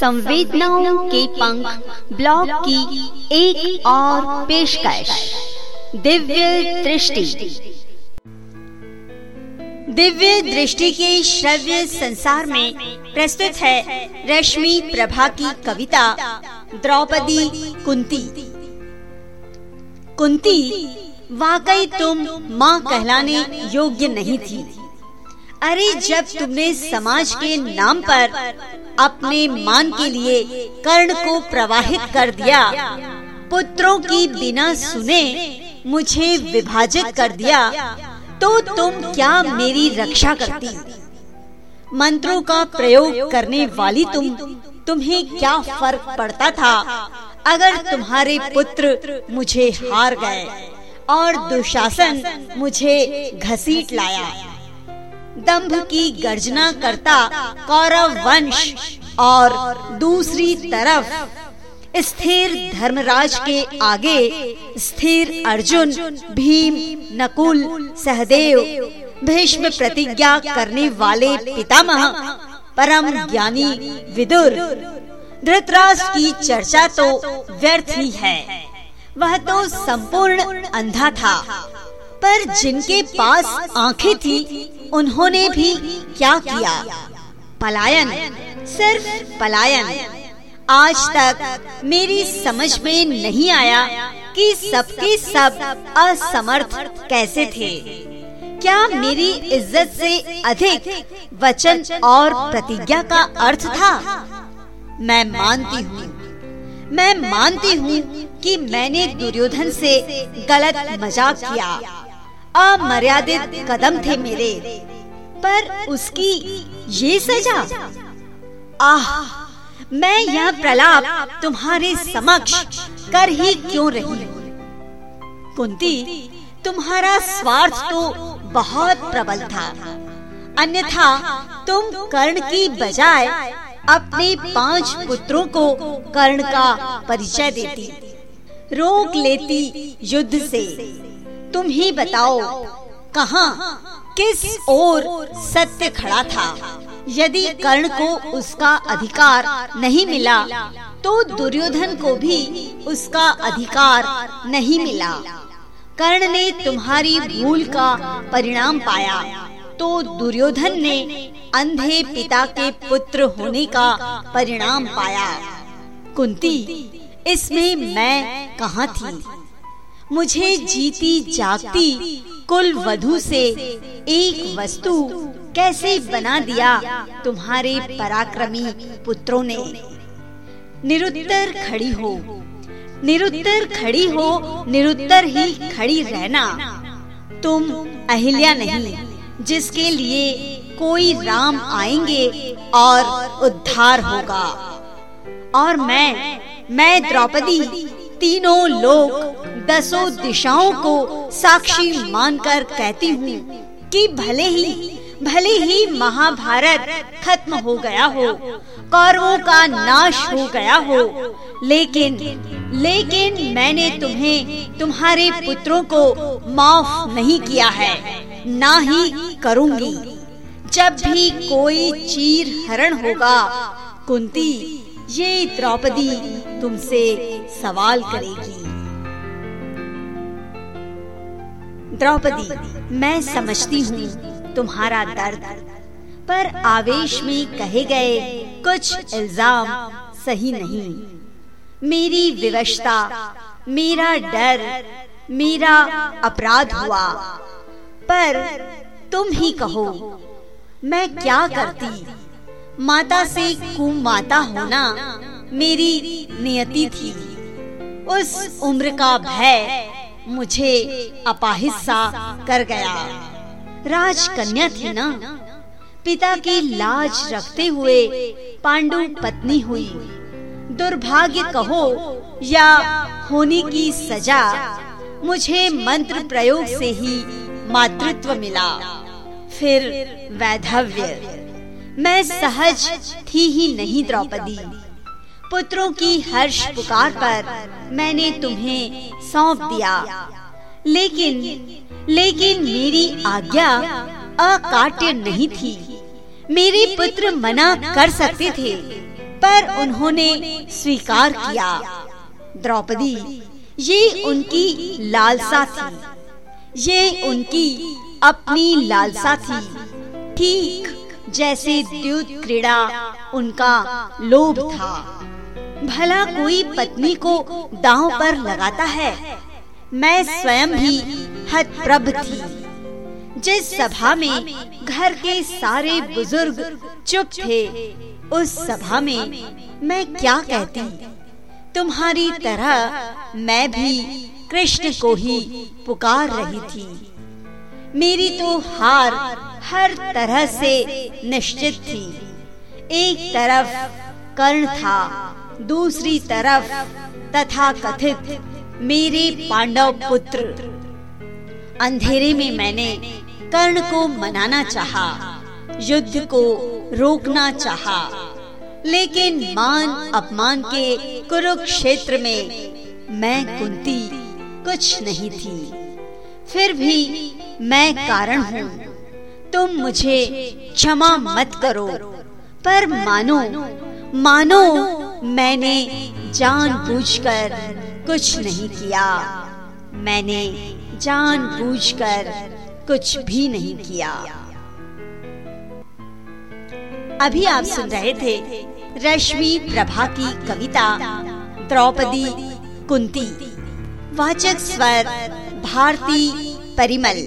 संवेदनाओं के पंख ब्लॉग की एक और पेशकश। दिव्य दृष्टि। दिव्य दृष्टि के श्रव्य संसार में प्रस्तुत है रश्मि प्रभा की कविता द्रौपदी कुंती। कुंती, वाकई तुम माँ कहलाने योग्य नहीं थी। अरे जब तुमने समाज के नाम पर अपने मान के लिए कर्ण को प्रवाहित कर दिया। पुत्रों की बिना सुने मुझे विभाजित कर दिया। तो तुम क्या मेरी रक्षा करती? मंत्रों का प्रयोग करने वाली तुम, तुम्हें क्या फ़र्क पड़ता था? अगर तुम्हारे पुत्र मुझे हार गए और दुशासन मुझे घसीट लाया दंभ की गर्जना करता कौरव वंश और दूसरी तरफ़ स्थिर धर्मराज के आगे स्थिर अर्जुन, भीम, नकुल, सहदेव, भीष्म प्रतिज्ञा करने वाले पितामह, परम ज्ञानी, विदुर। धृतराष्ट्र की चर्चा तो व्यर्थ ही है। वह तो संपूर्ण अंधा था। पर जिनके पास आँखें थी उन्होंने भी क्या किया? पलायन। सिर्फ़ पलायन। आज तक मेरी समझ में नहीं आया कि सबके सब असमर्थ कैसे थे। क्या मेरी इज़्ज़त से अधिक वचन और प्रतिज्ञा का अर्थ था? मैं मानती हूँ। मैं मानती हूँ कि मैंने दुर्योधन से गलत मज़ाक किया। अमर्यादित कदम थे मेरे, पर उसकी ये सजा? आह, मैं यह प्रलाप तुम्हारे समक्ष कर ही क्यों रही? कुंती, तुम्हारा स्वार्थ तो बहुत प्रबल था। अन्यथा तुम कर्ण की बजाय अपने पाँच पुत्रों को कर्ण का परिचय देती, रोक लेती युद्ध से। तुम ही बताओ कहा, किस ओर सत्य खड़ा था? यदि कर्ण को उसका अधिकार नहीं मिला तो दुर्योधन को भी उसका अधिकार नहीं मिला। कर्ण ने तुम्हारी भूल का परिणाम पाया तो दुर्योधन ने अंधे पिता के पुत्र होने का परिणाम पाया। कुंती, इसमें मैं कहा थी? मुझे जीती जागती कुल वधु से एक वस्तु कैसे बना दिया तुम्हारे पराक्रमी पुत्रों ने? निरुत्तर खड़ी हो। निरुत्तर खड़ी हो। निरुत्तर ही खड़ी रहना। तुम अहिल्या नहीं जिसके लिए कोई राम आएँगे और उद्धार होगा। और मैं मैं द्रौपदी तीनों लोग दसों दिशाओं को साक्षी मानकर कहती हूँ कि भले ही भले ही महाभारत खत्म हो गया हो, कौरवों का नाश हो गया हो, लेकिन लेकिन मैंने तुम्हें, तुम्हारे पुत्रों को माफ़ नहीं किया है, ना ही करूँगी। जब भी कोई चीर हरण होगा, कुंती, ये द्रौपदी तुमसे सवाल करेगी। द्रौपदी मैं समझती हूँ तुम्हारा दर्द। पर आवेश में कहे गए कुछ इल्ज़ाम सही नहीं। मेरी विवशता मेरा डर मेरा अपराध हुआ। पर तुम ही कहो मैं क्या करती? माता से कुमाता होना मेरी नियति थी। उस उम्र का भय मुझे अपाहिस्सा कर गया। राजकन्या थी ना। पिता की लाज रखते हुए पांडु पत्नी हुई। दुर्भाग्य कहो या होने की सजा, मुझे मंत्र प्रयोग से ही मातृत्व मिला। फिर वैधव्य, मैं सहज थी ही नहीं द्रौपदी। पुत्रों की हर्ष पुकार पर मैंने तुम्हें सौंप दिया। लेकिन लेकिन मेरी आज्ञा अकाट्य नहीं थी। मेरे पुत्र मना कर सकते थे, पर उन्होंने स्वीकार किया। द्रौपदी, ये उनकी लालसा थी। ये उनकी अपनी लालसा थी। ठीक जैसे द्युत क्रीड़ा उनका लोभ था। भला कोई पत्नी को दांव पर लगाता है? मैं स्वयं भी हतप्रभ थी। जिस सभा में घर के सारे बुज़ुर्ग चुप थे, उस सभा में मैं क्या कहती? तुम्हारी तरह मैं भी कृष्ण को ही पुकार रही थी। मेरी तो हार हर तरह से निश्चित थी। एक तरफ़ कर्ण था दूसरी तरफ़ तथा कथित मेरे पांडव पुत्र। अंधेरे में मैंने कर्ण को मनाना चाहा, युद्ध को रोकना चाहा, लेकिन मान अपमान के कुरुक्षेत्र में मैं कुंती कुछ नहीं थी। फिर भी मैं कारण हूँ तुम मुझे क्षमा मत करो पर मानो मानो मैंने जानबूझकर कुछ नहीं किया। मैंने जानबूझकर कुछ भी नहीं किया। अभी आप सुन रहे थे रश्मि प्रभा की कविता द्रौपदी कुंती। वाचक स्वर, भारती परिमल।